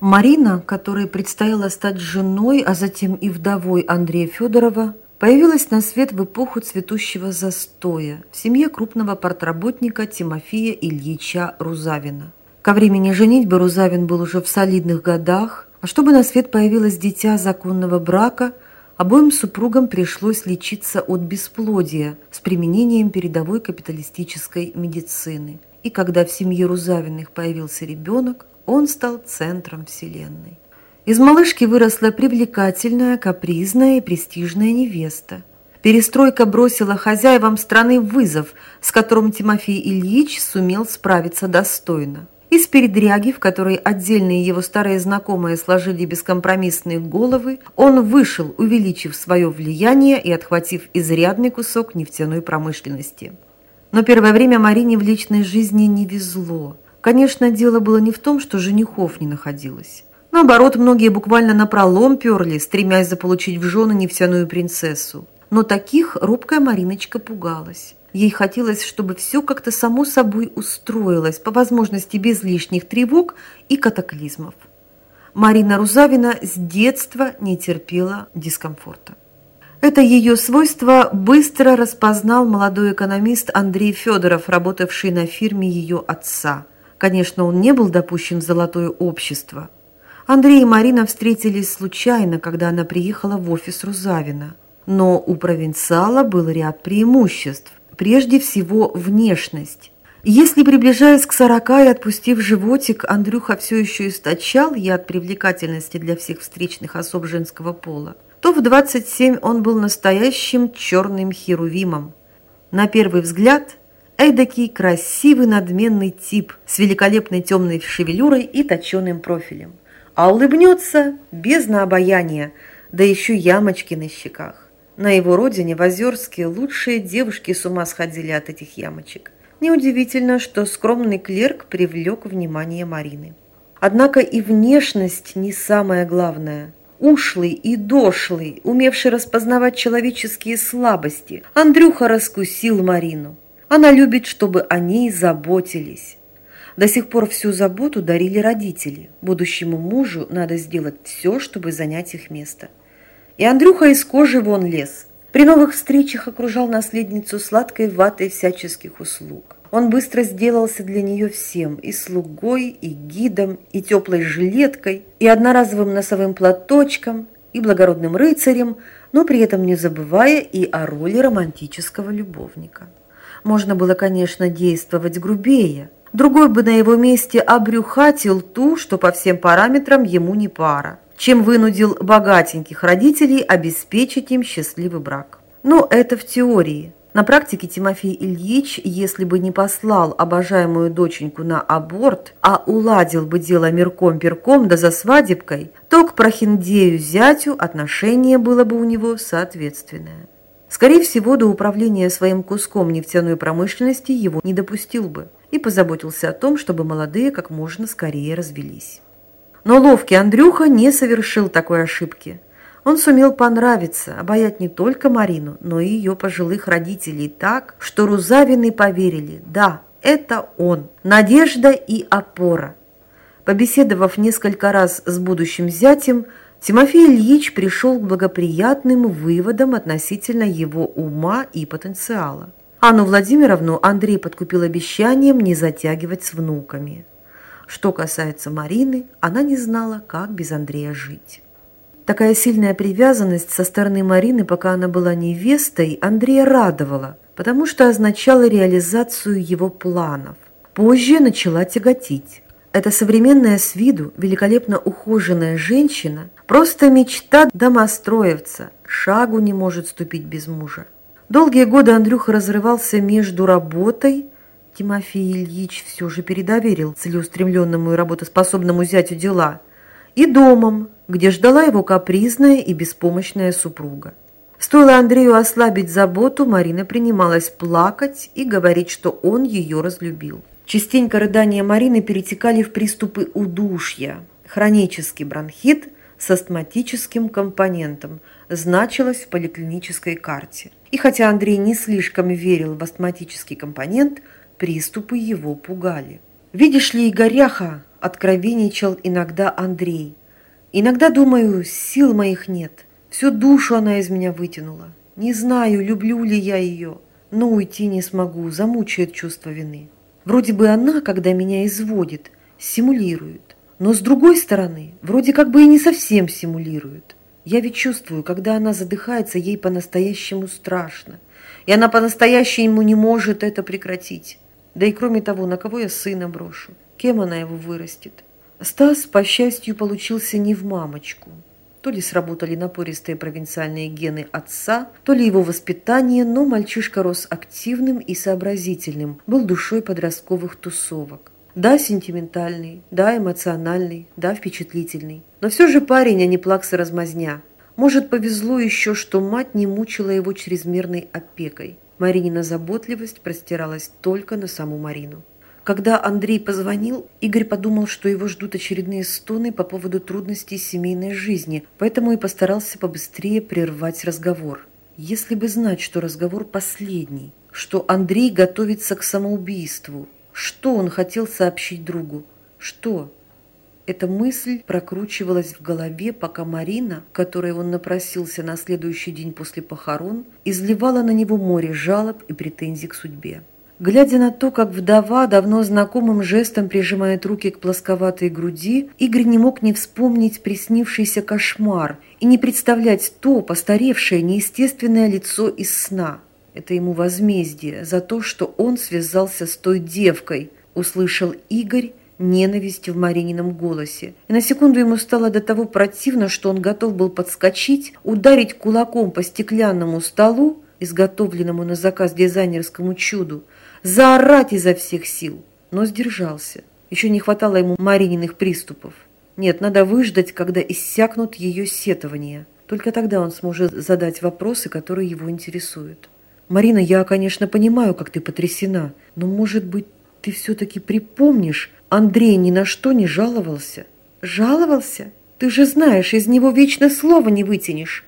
Марина, которой предстояло стать женой, а затем и вдовой Андрея Федорова, появилась на свет в эпоху цветущего застоя в семье крупного портработника Тимофея Ильича Рузавина. Ко времени женитьбы Рузавин был уже в солидных годах, а чтобы на свет появилось дитя законного брака, обоим супругам пришлось лечиться от бесплодия с применением передовой капиталистической медицины. И когда в семье Рузавиных появился ребенок, он стал центром вселенной. Из малышки выросла привлекательная, капризная и престижная невеста. Перестройка бросила хозяевам страны вызов, с которым Тимофей Ильич сумел справиться достойно. Из передряги, в которой отдельные его старые знакомые сложили бескомпромиссные головы, он вышел, увеличив свое влияние и отхватив изрядный кусок нефтяной промышленности. Но первое время Марине в личной жизни не везло. Конечно, дело было не в том, что женихов не находилось. Наоборот, многие буквально напролом перли, стремясь заполучить в жены нефтяную принцессу. Но таких робкая Мариночка пугалась. Ей хотелось, чтобы все как-то само собой устроилось, по возможности без лишних тревог и катаклизмов. Марина Рузавина с детства не терпела дискомфорта. Это ее свойство быстро распознал молодой экономист Андрей Федоров, работавший на фирме ее отца. Конечно, он не был допущен в золотое общество. Андрей и Марина встретились случайно, когда она приехала в офис Рузавина. Но у провинциала был ряд преимуществ прежде всего внешность. Если, приближаясь к сорока и отпустив животик, Андрюха все еще источал яд привлекательности для всех встречных особ женского пола, то в 27 он был настоящим черным херувимом. На первый взгляд эдакий красивый надменный тип с великолепной темной шевелюрой и точеным профилем. А улыбнется без обаяния, да еще ямочки на щеках. На его родине, в Озерске, лучшие девушки с ума сходили от этих ямочек. Неудивительно, что скромный клерк привлек внимание Марины. Однако и внешность не самое главное. Ушлый и дошлый, умевший распознавать человеческие слабости, Андрюха раскусил Марину. Она любит, чтобы о ней заботились. До сих пор всю заботу дарили родители. Будущему мужу надо сделать все, чтобы занять их место. И Андрюха из кожи вон лез. При новых встречах окружал наследницу сладкой ватой всяческих услуг. Он быстро сделался для нее всем – и слугой, и гидом, и теплой жилеткой, и одноразовым носовым платочком, и благородным рыцарем, но при этом не забывая и о роли романтического любовника. Можно было, конечно, действовать грубее. Другой бы на его месте обрюхатил ту, что по всем параметрам ему не пара чем вынудил богатеньких родителей обеспечить им счастливый брак. Но это в теории. На практике Тимофей Ильич, если бы не послал обожаемую доченьку на аборт, а уладил бы дело мирком-перком да за свадебкой, то к прохиндею-зятю отношение было бы у него соответственное. Скорее всего, до управления своим куском нефтяной промышленности его не допустил бы и позаботился о том, чтобы молодые как можно скорее развелись. Но ловкий Андрюха не совершил такой ошибки. Он сумел понравиться, обаять не только Марину, но и ее пожилых родителей так, что Рузавины поверили, да, это он, надежда и опора. Побеседовав несколько раз с будущим зятем, Тимофей Ильич пришел к благоприятным выводам относительно его ума и потенциала. Анну Владимировну Андрей подкупил обещанием не затягивать с внуками. Что касается Марины, она не знала, как без Андрея жить. Такая сильная привязанность со стороны Марины, пока она была невестой, Андрея радовала, потому что означала реализацию его планов. Позже начала тяготить. Эта современная с виду, великолепно ухоженная женщина просто мечта домостроевца, шагу не может ступить без мужа. Долгие годы Андрюха разрывался между работой Тимофей Ильич все же передоверил целеустремленному и работоспособному зятю дела, и домом, где ждала его капризная и беспомощная супруга. Стоило Андрею ослабить заботу, Марина принималась плакать и говорить, что он ее разлюбил. Частенько рыдания Марины перетекали в приступы удушья. Хронический бронхит с астматическим компонентом значилось в поликлинической карте. И хотя Андрей не слишком верил в астматический компонент – Приступы его пугали. «Видишь ли, Игоряха, откровенничал иногда Андрей. Иногда думаю, сил моих нет. Всю душу она из меня вытянула. Не знаю, люблю ли я ее, но уйти не смогу, замучает чувство вины. Вроде бы она, когда меня изводит, симулирует. Но с другой стороны, вроде как бы и не совсем симулирует. Я ведь чувствую, когда она задыхается, ей по-настоящему страшно. И она по-настоящему не может это прекратить. Да и кроме того, на кого я сына брошу? Кем она его вырастет? Стас, по счастью, получился не в мамочку. То ли сработали напористые провинциальные гены отца, то ли его воспитание, но мальчишка рос активным и сообразительным, был душой подростковых тусовок. Да, сентиментальный, да, эмоциональный, да, впечатлительный. Но все же парень, а не плакса-размазня. Может, повезло еще, что мать не мучила его чрезмерной опекой. Маринина заботливость простиралась только на саму Марину. Когда Андрей позвонил, Игорь подумал, что его ждут очередные стоны по поводу трудностей семейной жизни, поэтому и постарался побыстрее прервать разговор. Если бы знать, что разговор последний, что Андрей готовится к самоубийству, что он хотел сообщить другу, что... Эта мысль прокручивалась в голове, пока Марина, которой он напросился на следующий день после похорон, изливала на него море жалоб и претензий к судьбе. Глядя на то, как вдова давно знакомым жестом прижимает руки к плосковатой груди, Игорь не мог не вспомнить приснившийся кошмар и не представлять то постаревшее неестественное лицо из сна. Это ему возмездие за то, что он связался с той девкой, услышал Игорь ненависть в Маринином голосе. И на секунду ему стало до того противно, что он готов был подскочить, ударить кулаком по стеклянному столу, изготовленному на заказ дизайнерскому чуду, заорать изо всех сил, но сдержался. Еще не хватало ему Марининых приступов. Нет, надо выждать, когда иссякнут ее сетования. Только тогда он сможет задать вопросы, которые его интересуют. «Марина, я, конечно, понимаю, как ты потрясена, но, может быть, ты все-таки припомнишь, Андрей ни на что не жаловался. Жаловался? Ты же знаешь, из него вечно слова не вытянешь.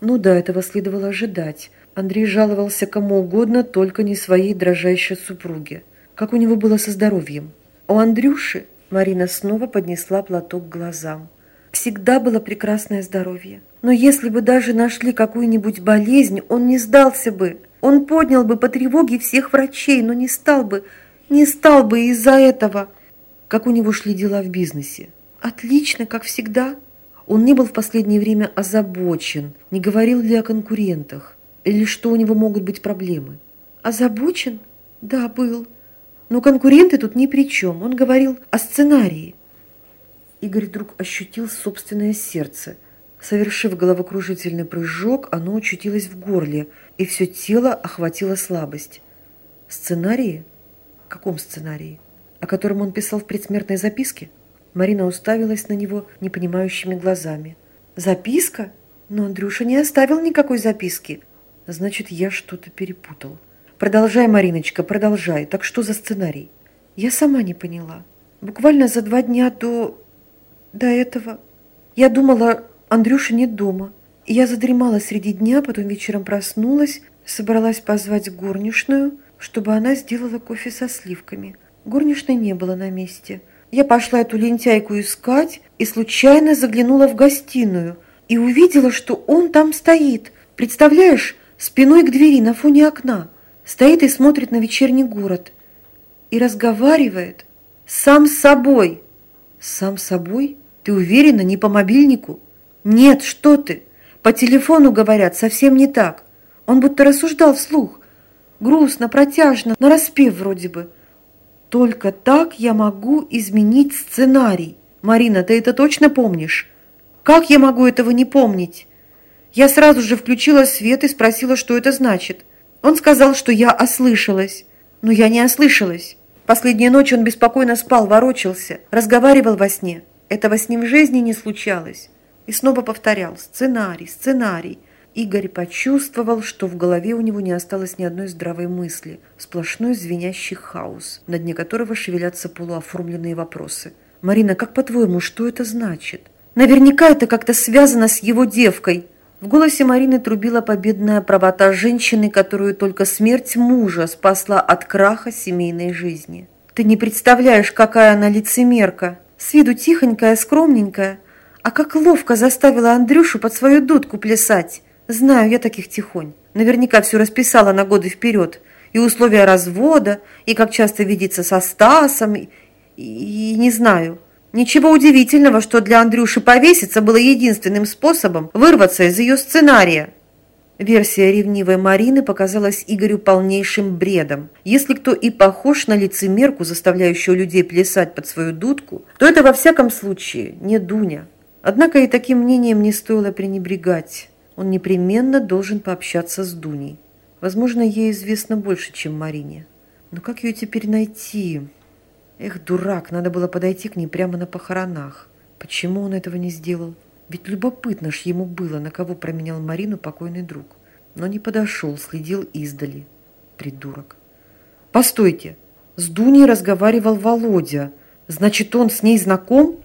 Ну да, этого следовало ожидать. Андрей жаловался кому угодно, только не своей дрожащей супруге. Как у него было со здоровьем? У Андрюши Марина снова поднесла платок к глазам. Всегда было прекрасное здоровье. Но если бы даже нашли какую-нибудь болезнь, он не сдался бы. Он поднял бы по тревоге всех врачей, но не стал бы, не стал бы из-за этого. Как у него шли дела в бизнесе? Отлично, как всегда. Он не был в последнее время озабочен, не говорил ли о конкурентах, или что у него могут быть проблемы. Озабочен? Да, был. Но конкуренты тут ни при чем. Он говорил о сценарии. Игорь вдруг ощутил собственное сердце. Совершив головокружительный прыжок, оно очутилось в горле, и все тело охватило слабость. Сценарии? В каком сценарии? о котором он писал в предсмертной записке? Марина уставилась на него непонимающими глазами. «Записка? Но Андрюша не оставил никакой записки. Значит, я что-то перепутал. Продолжай, Мариночка, продолжай. Так что за сценарий?» Я сама не поняла. Буквально за два дня до... до этого. Я думала, Андрюши нет дома. Я задремала среди дня, потом вечером проснулась, собралась позвать горничную, чтобы она сделала кофе со сливками. Горничной не было на месте. Я пошла эту лентяйку искать и случайно заглянула в гостиную и увидела, что он там стоит. Представляешь, спиной к двери на фоне окна. Стоит и смотрит на вечерний город. И разговаривает сам с собой. Сам с собой? Ты уверена, не по мобильнику? Нет, что ты? По телефону говорят совсем не так. Он будто рассуждал вслух. Грустно, протяжно, нараспев вроде бы. Только так я могу изменить сценарий. Марина, ты это точно помнишь? Как я могу этого не помнить? Я сразу же включила свет и спросила, что это значит. Он сказал, что я ослышалась. Но я не ослышалась. Последнюю ночь он беспокойно спал, ворочался, разговаривал во сне. Этого с ним в жизни не случалось. И снова повторял «сценарий, сценарий». Игорь почувствовал, что в голове у него не осталось ни одной здравой мысли, сплошной звенящий хаос, на дне которого шевелятся полуоформленные вопросы. «Марина, как по-твоему, что это значит?» «Наверняка это как-то связано с его девкой!» В голосе Марины трубила победная правота женщины, которую только смерть мужа спасла от краха семейной жизни. «Ты не представляешь, какая она лицемерка!» С виду тихонькая, скромненькая, а как ловко заставила Андрюшу под свою дудку плясать. Знаю я таких тихонь. Наверняка все расписала на годы вперед. И условия развода, и как часто видеться со Стасом, и, и, не знаю. Ничего удивительного, что для Андрюши повеситься было единственным способом вырваться из ее сценария. Версия ревнивой Марины показалась Игорю полнейшим бредом. Если кто и похож на лицемерку, заставляющую людей плясать под свою дудку, то это во всяком случае не Дуня. Однако и таким мнением не стоило пренебрегать. Он непременно должен пообщаться с Дуней. Возможно, ей известно больше, чем Марине. Но как ее теперь найти? Эх, дурак, надо было подойти к ней прямо на похоронах. Почему он этого не сделал? Ведь любопытно ж ему было, на кого променял Марину покойный друг. Но не подошел, следил издали. Придурок. Постойте, с Дуней разговаривал Володя. Значит, он с ней знаком?